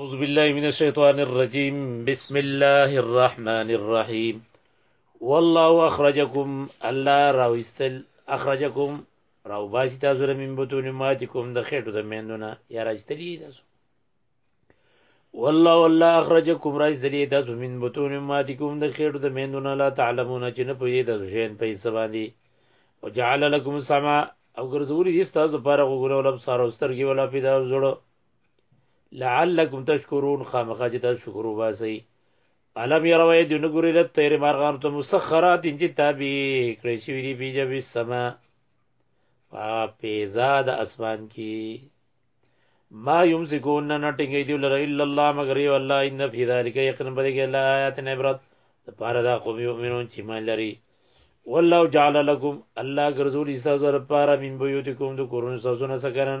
اعوذ بالله من الشیطان الرجیم بسم الله الرحمن الرحیم والله اخرجکم الله راوستل اخرجکم راو باسی تاسو له من بتون ماتکم د خېټو د میندونه یا راځتلی تاسو والله والله اخرجکم راځتلی تاسو من بتون ماتکم د خېټو د میندونه لا تعلمون چې نه پوهیږئ تاسو شین په حساب باندې وجعل لكم السماء او ګرځولې دي تاسو لپاره وګورئ ولب سارو سترګي ولا پیدا زړه لعلکم تشکرون خامخا چې تاسو شکر وباسئ علم یروي د نګوري له تیر مارغان ته مسخرات چې تابع کړی شوی دی په جبې سما په پیزا د اسمان کې ما یمسکون نه ټینګې دی لره الا الله مگر یو الله ان فی ذلک یقین بده کې لا آیات نه عبرت د پاره دا قوم یؤمنون چې مان لري والله جعل لكم الله ګرځول ایسا زر پاره من بیوتکم د کورونو سازونه سکرن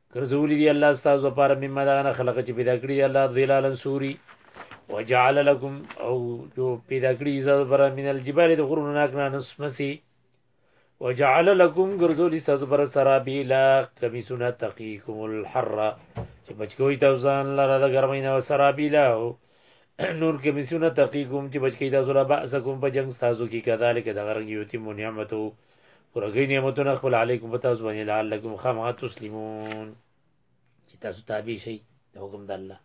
ګرځولي دي الله ستاسو لپاره مما دغه نه خلق چې پیدا کړی دی الله ظلالن سوري وجعل لكم او جو پیدا کړی زاد پر من الجبال د غرونو ناک نه نسمسي وجعل لكم ګرځولي ستاسو پر سرابيلا کمیسونه تقيكم الحر چې بچکوي تاسو ځان لره د ګرمۍ نه سرابيلا او نور کمیسونه تقيكم چې بچکی تاسو لره باسکم په جنگ تاسو کې کذالک دغه رنګ یوتی مو نعمتو پوره کوي نعمتونه خپل علیکم پتا تاسو باندې لعلکم خامخا تسلیمون چې تاسو تابع شئ د حکم د الله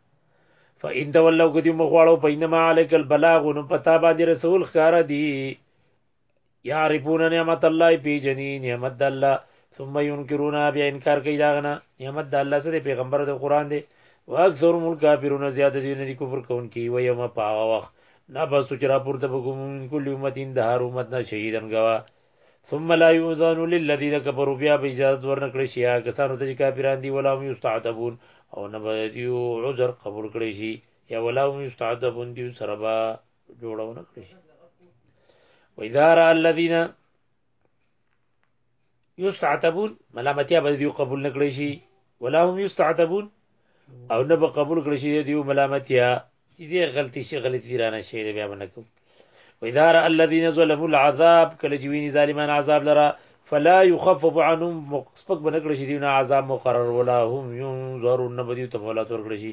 فإن تولوا قد مخواړو پینما علیک البلاغ نو پتا باندې رسول خاره دی یعرفون نعمت الله پی جنی نعمت الله ثم ينكرون بیا انکار کوي دا غنه نعمت د الله سره پیغمبر د قران دی واکثر ملک کافرون زیات دي نه کفر کوونکي و یوم پاغه وخت نه پس چې راپورته بکوم من کل امتین د هر امت نه شهیدن گوا ثم لا یؤذن للذین کفروا بیا به اجازه ورنکړي شي هغه کسانو ته چې کافران دي ولا هم یستعتبون او نه به دیو عذر قبول کړي شي یا ولا هم یستعتبون دیو سره به جوړونه کړي شي وإذا رأى الذين یستعتبون ملامتیا به دیو قبول نکړی شي ولا هم یستعتبون او نه به قبول کړی شي دیو ملامتیا چې غلطی شي غلطی رانه شي بیا باندې کوم وإذا رأى الذين ظلموا العذاب کله چې ویني ظالمان عذاب لره فلا يخفف عنهم مقصد بنکړي شي دینه عذاب مقرر ولا هم ينظرون نبدي ته مولا تور کړی شي